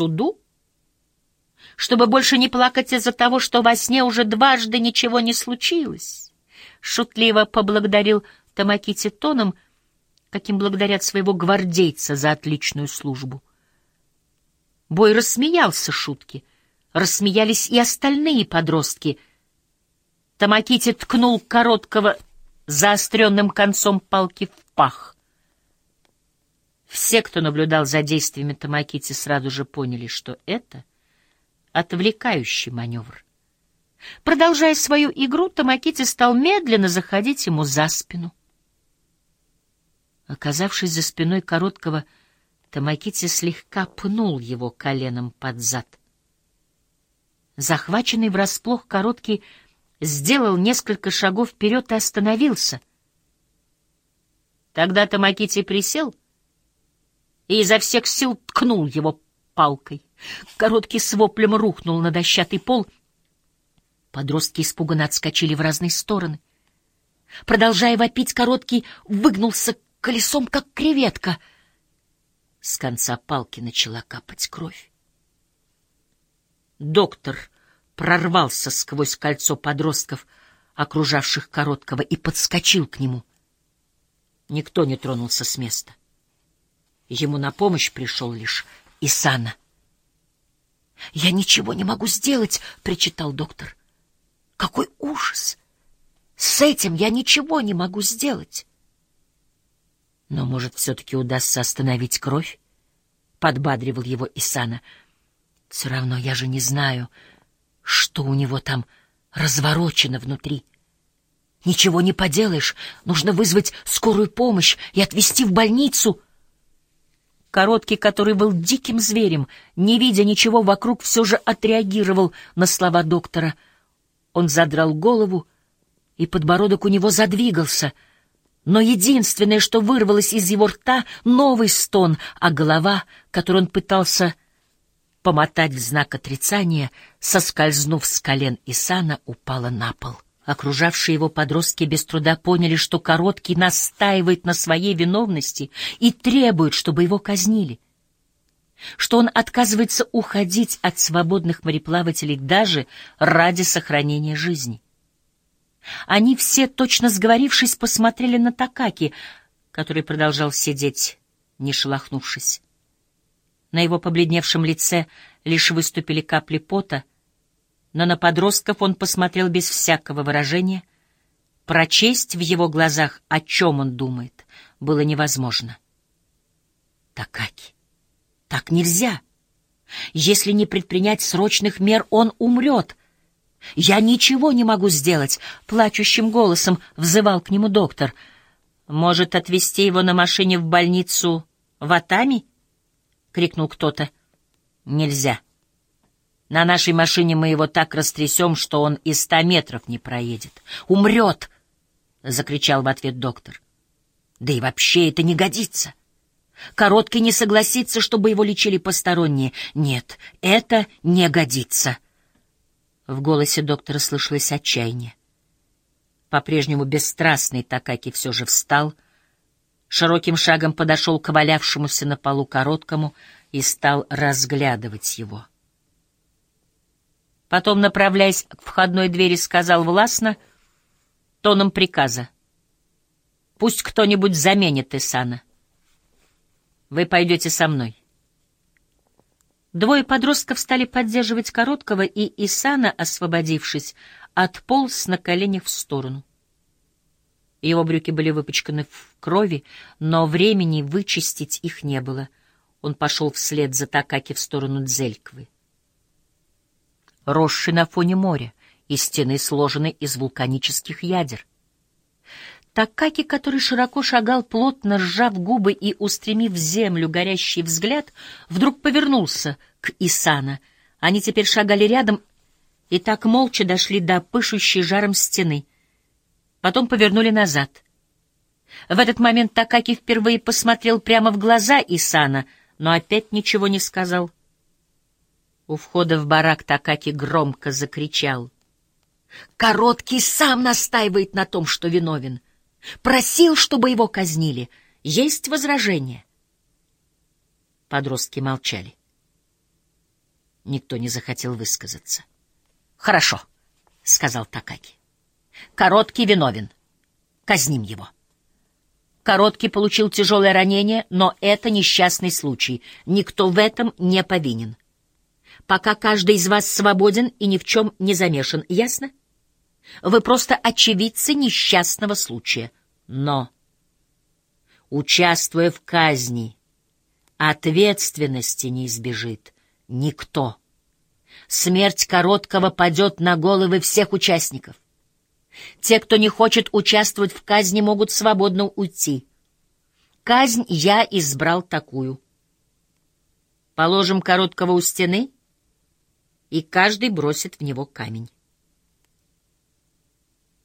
суду? Чтобы больше не плакать из-за того, что во сне уже дважды ничего не случилось? Шутливо поблагодарил Тамакити тоном, каким благодарят своего гвардейца за отличную службу. Бой рассмеялся шутки. Рассмеялись и остальные подростки. Тамакити ткнул короткого заостренным концом палки в пах. Все, кто наблюдал за действиями Тамакити, сразу же поняли, что это отвлекающий маневр. Продолжая свою игру, Тамакити стал медленно заходить ему за спину. Оказавшись за спиной короткого, Тамакити слегка пнул его коленом под зад. Захваченный врасплох, короткий сделал несколько шагов вперед и остановился. Тогда Тамакити присел и изо всех сил ткнул его палкой. Короткий с воплем рухнул на дощатый пол. Подростки испуганно отскочили в разные стороны. Продолжая вопить, Короткий выгнулся колесом, как креветка. С конца палки начала капать кровь. Доктор прорвался сквозь кольцо подростков, окружавших Короткого, и подскочил к нему. Никто не тронулся с места. Ему на помощь пришел лишь Исана. «Я ничего не могу сделать!» — причитал доктор. «Какой ужас! С этим я ничего не могу сделать!» Но, может, все-таки удастся остановить кровь? Подбадривал его Исана. Все равно я же не знаю, что у него там разворочено внутри. Ничего не поделаешь, нужно вызвать скорую помощь и отвезти в больницу. Короткий, который был диким зверем, не видя ничего вокруг, все же отреагировал на слова доктора. Он задрал голову, и подбородок у него задвигался — но единственное, что вырвалось из его рта — новый стон, а голова, которую он пытался помотать в знак отрицания, соскользнув с колен Исана, упала на пол. Окружавшие его подростки без труда поняли, что Короткий настаивает на своей виновности и требует, чтобы его казнили, что он отказывается уходить от свободных мореплавателей даже ради сохранения жизни. Они все, точно сговорившись, посмотрели на Такаки, который продолжал сидеть, не шелохнувшись. На его побледневшем лице лишь выступили капли пота, но на подростков он посмотрел без всякого выражения. Прочесть в его глазах, о чем он думает, было невозможно. Такаки, так нельзя. Если не предпринять срочных мер, он умрет. «Я ничего не могу сделать!» — плачущим голосом взывал к нему доктор. «Может, отвезти его на машине в больницу в Атами?» — крикнул кто-то. «Нельзя. На нашей машине мы его так растрясем, что он и ста метров не проедет. Умрет!» — закричал в ответ доктор. «Да и вообще это не годится!» Короткий не согласится, чтобы его лечили посторонние. Нет, это не годится. В голосе доктора слышалось отчаяние. По-прежнему бесстрастный Такаки все же встал, широким шагом подошел к валявшемуся на полу короткому и стал разглядывать его. Потом, направляясь к входной двери, сказал властно, тоном приказа, «Пусть кто-нибудь заменит Исана. Вы пойдете со мной». Двое подростков стали поддерживать Короткого, и Исана, освободившись, отполз на коленях в сторону. Его брюки были выпачканы в крови, но времени вычистить их не было. Он пошел вслед за Такаки в сторону Дзельквы. Росший на фоне моря, из стены сложены из вулканических ядер. Такаки, который широко шагал, плотно сжав губы и устремив в землю горящий взгляд, вдруг повернулся к Исана. Они теперь шагали рядом и так молча дошли до пышущей жаром стены. Потом повернули назад. В этот момент Такаки впервые посмотрел прямо в глаза Исана, но опять ничего не сказал. У входа в барак Такаки громко закричал. «Короткий сам настаивает на том, что виновен!» Просил, чтобы его казнили. Есть возражения?» Подростки молчали. Никто не захотел высказаться. «Хорошо», — сказал Такаки. «Короткий виновен. Казним его». Короткий получил тяжелое ранение, но это несчастный случай. Никто в этом не повинен. Пока каждый из вас свободен и ни в чем не замешан, ясно? Вы просто очевидцы несчастного случая. Но, участвуя в казни, ответственности не избежит никто. Смерть короткого падет на головы всех участников. Те, кто не хочет участвовать в казни, могут свободно уйти. Казнь я избрал такую. Положим короткого у стены, и каждый бросит в него камень.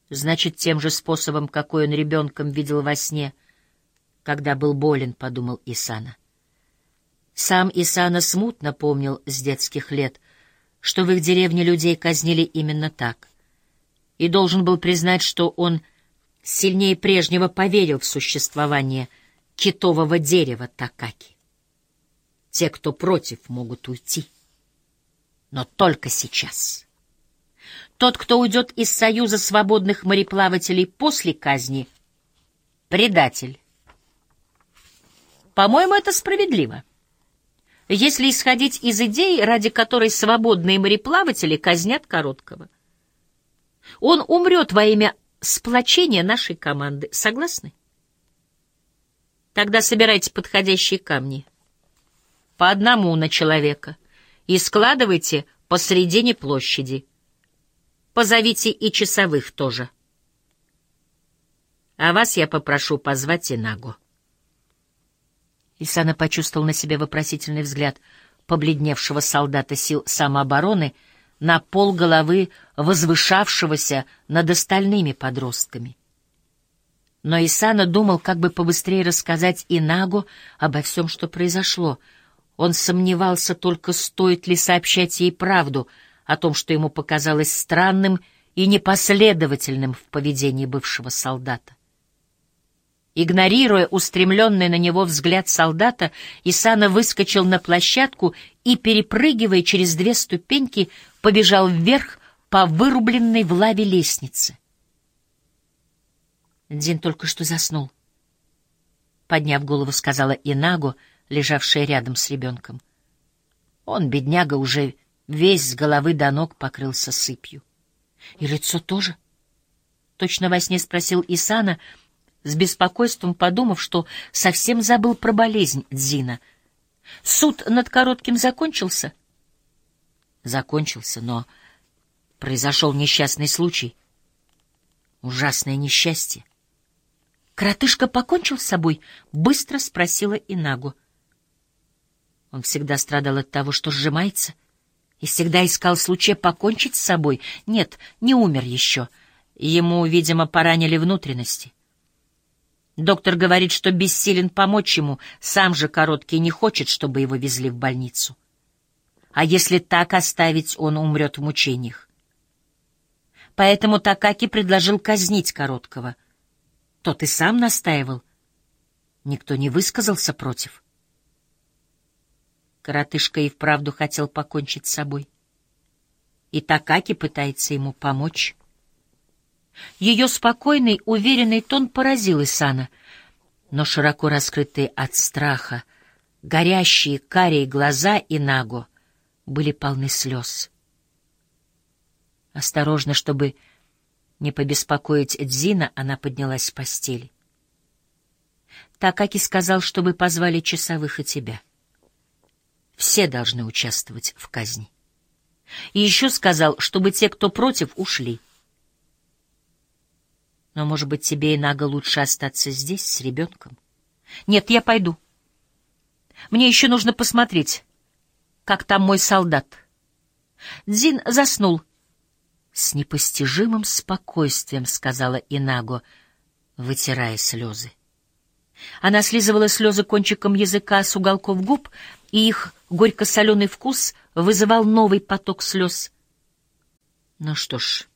Значит, тем же способом, какой он ребенком видел во сне, когда был болен, — подумал Исана. Сам Исана смутно помнил с детских лет, что в их деревне людей казнили именно так — и должен был признать, что он сильнее прежнего поверил в существование китового дерева Такаки. Те, кто против, могут уйти. Но только сейчас. Тот, кто уйдет из Союза свободных мореплавателей после казни, — предатель. По-моему, это справедливо. Если исходить из идеи, ради которой свободные мореплаватели казнят короткого. Он умрет во имя сплочения нашей команды. Согласны? Тогда собирайте подходящие камни. По одному на человека. И складывайте посредине площади. Позовите и часовых тоже. А вас я попрошу позвать Инагу. Исана почувствовал на себе вопросительный взгляд побледневшего солдата сил самообороны — на пол головы возвышавшегося над остальными подростками. Но Исана думал, как бы побыстрее рассказать Инагу обо всем, что произошло. Он сомневался только, стоит ли сообщать ей правду о том, что ему показалось странным и непоследовательным в поведении бывшего солдата. Игнорируя устремленный на него взгляд солдата, Исана выскочил на площадку и, перепрыгивая через две ступеньки, побежал вверх по вырубленной в лаве лестнице. Дин только что заснул. Подняв голову, сказала Инаго, лежавшая рядом с ребенком. Он, бедняга, уже весь с головы до ног покрылся сыпью. И лицо тоже? Точно во сне спросил Исана — с беспокойством подумав, что совсем забыл про болезнь Дзина. Суд над коротким закончился? Закончился, но произошел несчастный случай. Ужасное несчастье. Коротышка покончил с собой? Быстро спросила Инагу. Он всегда страдал от того, что сжимается, и всегда искал случая покончить с собой. Нет, не умер еще. Ему, видимо, поранили внутренности. Доктор говорит, что бессилен помочь ему, сам же Короткий не хочет, чтобы его везли в больницу. А если так оставить, он умрет в мучениях. Поэтому Такаки предложил казнить Короткого. Тот и сам настаивал. Никто не высказался против. Коротышка и вправду хотел покончить с собой. И Такаки пытается ему помочь. Ее спокойный, уверенный тон поразил Исана, но широко раскрытые от страха, горящие карие глаза Инаго были полны слез. Осторожно, чтобы не побеспокоить Дзина, она поднялась с постели. Такаки сказал, чтобы позвали часовых и тебя. Все должны участвовать в казни. И еще сказал, чтобы те, кто против, ушли. Но, может быть, тебе и Нага лучше остаться здесь с ребенком? Нет, я пойду. Мне еще нужно посмотреть, как там мой солдат. Дзин заснул. С непостижимым спокойствием сказала Инаго, вытирая слезы. Она слизывала слезы кончиком языка с уголков губ, и их горько-соленый вкус вызывал новый поток слез. Ну что ж...